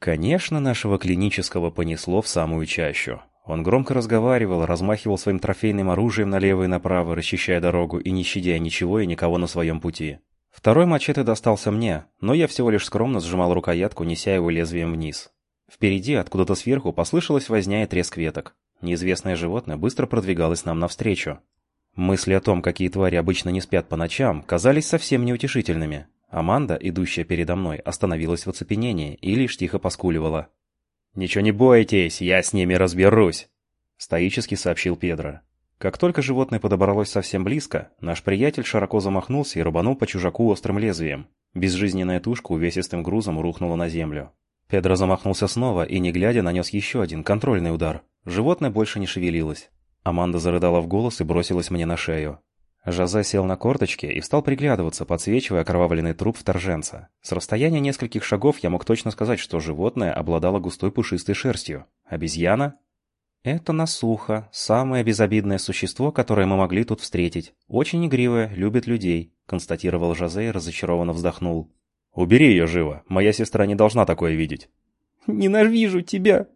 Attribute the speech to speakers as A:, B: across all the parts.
A: Конечно, нашего клинического понесло в самую чащу. Он громко разговаривал, размахивал своим трофейным оружием налево и направо, расчищая дорогу и не щадя ничего и никого на своем пути. Второй мачете достался мне, но я всего лишь скромно сжимал рукоятку, неся его лезвием вниз. Впереди, откуда-то сверху, послышалась возня и треск веток. Неизвестное животное быстро продвигалось нам навстречу. Мысли о том, какие твари обычно не спят по ночам, казались совсем неутешительными. Аманда, идущая передо мной, остановилась в оцепенении и лишь тихо поскуливала. «Ничего не бойтесь, я с ними разберусь», — стоически сообщил Педро. Как только животное подобралось совсем близко, наш приятель широко замахнулся и рубанул по чужаку острым лезвием. Безжизненная тушка увесистым грузом рухнула на землю. Педро замахнулся снова и, не глядя, нанес еще один контрольный удар. Животное больше не шевелилось. Аманда зарыдала в голос и бросилась мне на шею. Жозе сел на корточки и стал приглядываться, подсвечивая окровавленный труп вторженца. С расстояния нескольких шагов я мог точно сказать, что животное обладало густой пушистой шерстью. Обезьяна? Это насуха, самое безобидное существо, которое мы могли тут встретить. Очень игривое, любит людей, констатировал Жозе и разочарованно вздохнул. «Убери ее живо, моя сестра не должна такое видеть».
B: «Ненавижу тебя!»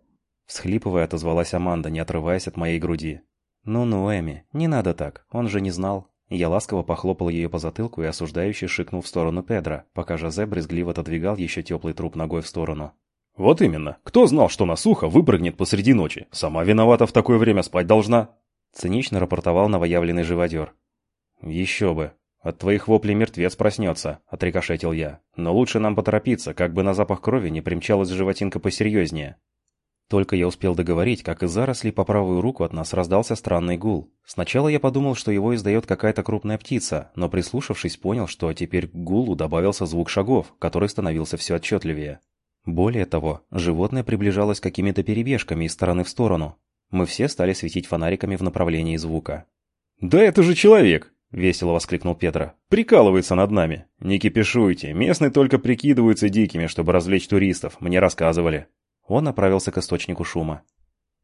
A: Всхлипывая, отозвалась Аманда, не отрываясь от моей груди. «Ну-ну, Эми, не надо так, он же не знал». Я ласково похлопал ее по затылку и осуждающе шикнул в сторону Педра, пока Жозе брезгливо отодвигал еще теплый труп ногой в сторону.
C: «Вот именно. Кто знал, что Насуха выпрыгнет посреди ночи? Сама виновата в такое время спать должна».
A: Цинично рапортовал новоявленный живодер. «Еще бы. От твоих воплей мертвец проснется», — отрикошетил я. «Но лучше нам поторопиться, как бы на запах крови не примчалась животинка посерьезнее». Только я успел договорить, как из зарослей по правую руку от нас раздался странный гул. Сначала я подумал, что его издает какая-то крупная птица, но прислушавшись, понял, что теперь к гулу добавился звук шагов, который становился все отчетливее. Более того, животное приближалось какими-то перебежками из стороны в сторону. Мы все стали светить фонариками в направлении звука.
C: «Да это же человек!» — весело воскликнул Петра. «Прикалывается над нами. Не кипишуйте, местные только прикидываются дикими, чтобы развлечь туристов, мне рассказывали».
A: Он направился к источнику шума.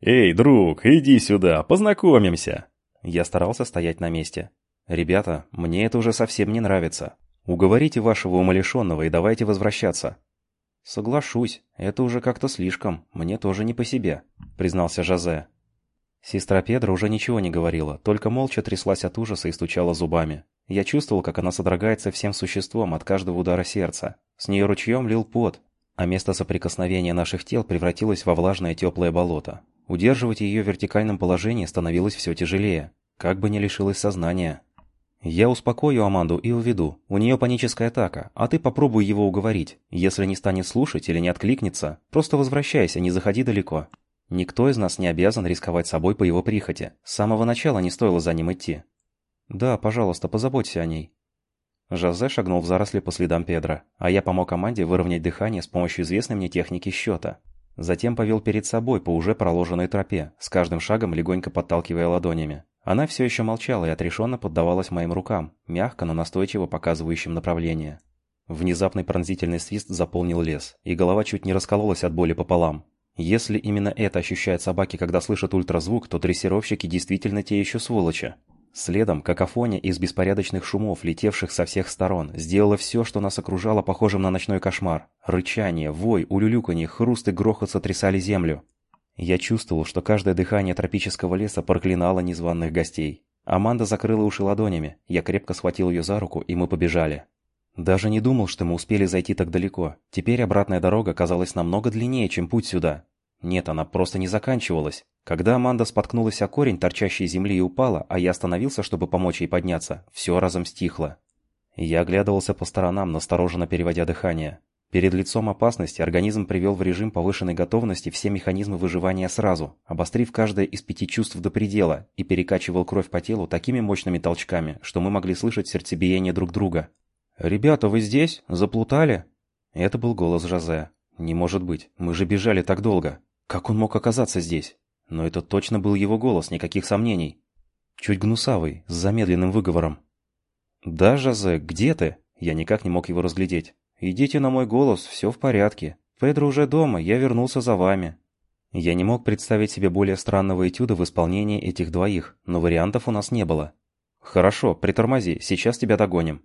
C: «Эй, друг, иди сюда, познакомимся!»
A: Я старался стоять на месте. «Ребята, мне это уже совсем не нравится. Уговорите вашего умалишенного и давайте возвращаться». «Соглашусь, это уже как-то слишком, мне тоже не по себе», — признался Жозе. Сестра Педро уже ничего не говорила, только молча тряслась от ужаса и стучала зубами. Я чувствовал, как она содрогается всем существом от каждого удара сердца. С нее ручьем лил пот, а место соприкосновения наших тел превратилось во влажное теплое болото. Удерживать ее в вертикальном положении становилось все тяжелее, как бы не лишилась сознания. «Я успокою Аманду и уведу. У нее паническая атака, а ты попробуй его уговорить. Если не станет слушать или не откликнется, просто возвращайся, не заходи далеко. Никто из нас не обязан рисковать собой по его прихоти. С самого начала не стоило за ним идти». «Да, пожалуйста, позаботься о ней. Жозе шагнул в заросли по следам Педро, а я помог команде выровнять дыхание с помощью известной мне техники счета. Затем повел перед собой по уже проложенной тропе, с каждым шагом легонько подталкивая ладонями. Она все еще молчала и отрешенно поддавалась моим рукам, мягко, но настойчиво показывающим направление. Внезапный пронзительный свист заполнил лес, и голова чуть не раскололась от боли пополам. Если именно это ощущают собаки, когда слышат ультразвук, то дрессировщики действительно те еще сволочи. Следом какофония из беспорядочных шумов, летевших со всех сторон, сделала все, что нас окружало похожим на ночной кошмар. Рычание, вой, улюлюканье, хруст и грохот сотрясали землю. Я чувствовал, что каждое дыхание тропического леса проклинало незваных гостей. Аманда закрыла уши ладонями, я крепко схватил ее за руку, и мы побежали. Даже не думал, что мы успели зайти так далеко. Теперь обратная дорога казалась намного длиннее, чем путь сюда. Нет, она просто не заканчивалась. Когда Аманда споткнулась о корень торчащей земли и упала, а я остановился, чтобы помочь ей подняться, все разом стихло. Я оглядывался по сторонам, настороженно переводя дыхание. Перед лицом опасности организм привел в режим повышенной готовности все механизмы выживания сразу, обострив каждое из пяти чувств до предела и перекачивал кровь по телу такими мощными толчками, что мы могли слышать сердцебиение друг друга. «Ребята, вы здесь? Заплутали?» Это был голос Жозе. «Не может быть, мы же бежали так долго. Как он мог оказаться здесь?» Но это точно был его голос, никаких сомнений. Чуть гнусавый, с замедленным выговором. «Да, Жозе, где ты?» Я никак не мог его разглядеть. «Идите на мой голос, все в порядке. Педро уже дома, я вернулся за вами». Я не мог представить себе более странного этюда в исполнении этих двоих, но вариантов у нас не было. «Хорошо, притормози, сейчас тебя догоним».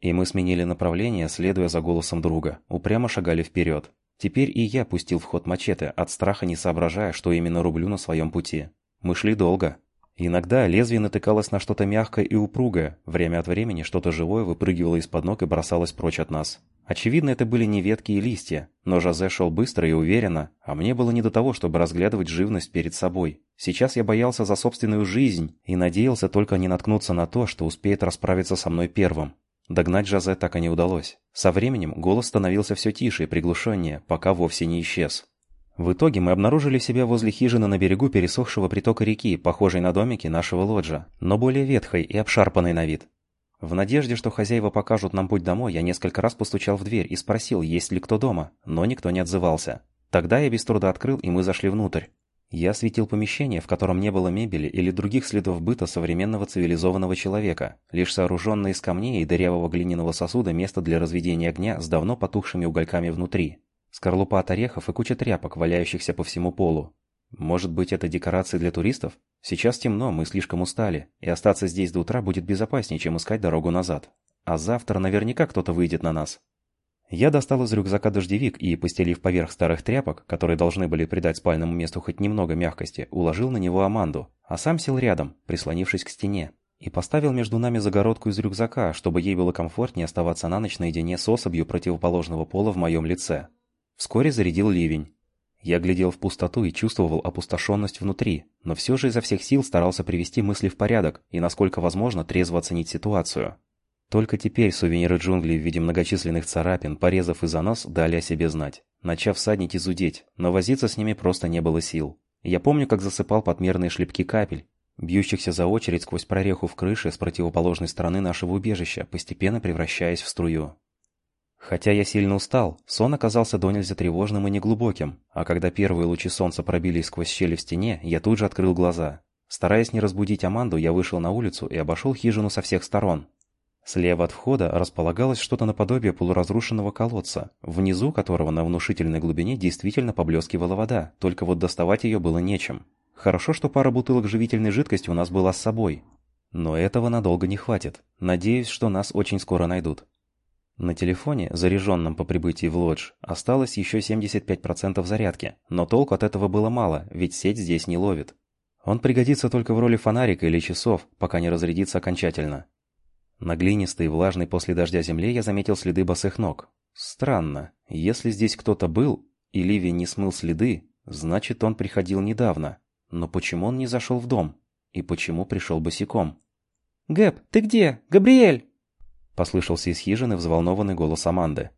A: И мы сменили направление, следуя за голосом друга, упрямо шагали вперед. Теперь и я пустил в ход мачете, от страха не соображая, что именно рублю на своем пути. Мы шли долго. Иногда лезвие натыкалось на что-то мягкое и упругое, время от времени что-то живое выпрыгивало из-под ног и бросалось прочь от нас. Очевидно, это были не ветки и листья, но Жозе шел быстро и уверенно, а мне было не до того, чтобы разглядывать живность перед собой. Сейчас я боялся за собственную жизнь и надеялся только не наткнуться на то, что успеет расправиться со мной первым. Догнать Жозе так и не удалось. Со временем голос становился все тише и приглушеннее, пока вовсе не исчез. В итоге мы обнаружили себя возле хижины на берегу пересохшего притока реки, похожей на домики нашего лоджа, но более ветхой и обшарпанной на вид. В надежде, что хозяева покажут нам путь домой, я несколько раз постучал в дверь и спросил, есть ли кто дома, но никто не отзывался. Тогда я без труда открыл, и мы зашли внутрь. Я осветил помещение, в котором не было мебели или других следов быта современного цивилизованного человека, лишь сооруженное из камней и дырявого глиняного сосуда место для разведения огня с давно потухшими угольками внутри. Скорлупа от орехов и куча тряпок, валяющихся по всему полу. Может быть, это декорации для туристов? Сейчас темно, мы слишком устали, и остаться здесь до утра будет безопаснее, чем искать дорогу назад. А завтра наверняка кто-то выйдет на нас. Я достал из рюкзака дождевик и, постелив поверх старых тряпок, которые должны были придать спальному месту хоть немного мягкости, уложил на него Аманду, а сам сел рядом, прислонившись к стене, и поставил между нами загородку из рюкзака, чтобы ей было комфортнее оставаться на ночь наедине с особью противоположного пола в моем лице. Вскоре зарядил ливень. Я глядел в пустоту и чувствовал опустошенность внутри, но все же изо всех сил старался привести мысли в порядок и, насколько возможно, трезво оценить ситуацию. Только теперь сувениры джунглей в виде многочисленных царапин, порезов и занос дали о себе знать, начав саднить и зудеть, но возиться с ними просто не было сил. Я помню, как засыпал подмерные шлепки капель, бьющихся за очередь сквозь прореху в крыше с противоположной стороны нашего убежища, постепенно превращаясь в струю. Хотя я сильно устал, сон оказался до нельзя тревожным и неглубоким, а когда первые лучи солнца пробились сквозь щели в стене, я тут же открыл глаза. Стараясь не разбудить Аманду, я вышел на улицу и обошел хижину со всех сторон, Слева от входа располагалось что-то наподобие полуразрушенного колодца, внизу которого на внушительной глубине действительно поблескивала вода, только вот доставать ее было нечем. Хорошо, что пара бутылок живительной жидкости у нас была с собой. Но этого надолго не хватит. Надеюсь, что нас очень скоро найдут. На телефоне, заряженном по прибытии в лодж, осталось еще 75% зарядки, но толку от этого было мало, ведь сеть здесь не ловит. Он пригодится только в роли фонарика или часов, пока не разрядится окончательно. На глинистой, влажной после дождя земле я заметил следы босых ног. Странно, если здесь кто-то был, и ливень не смыл следы, значит он приходил недавно. Но почему он не зашел в дом? И почему пришел босиком?
B: «Гэб, ты где? Габриэль!»
A: Послышался из хижины взволнованный голос Аманды.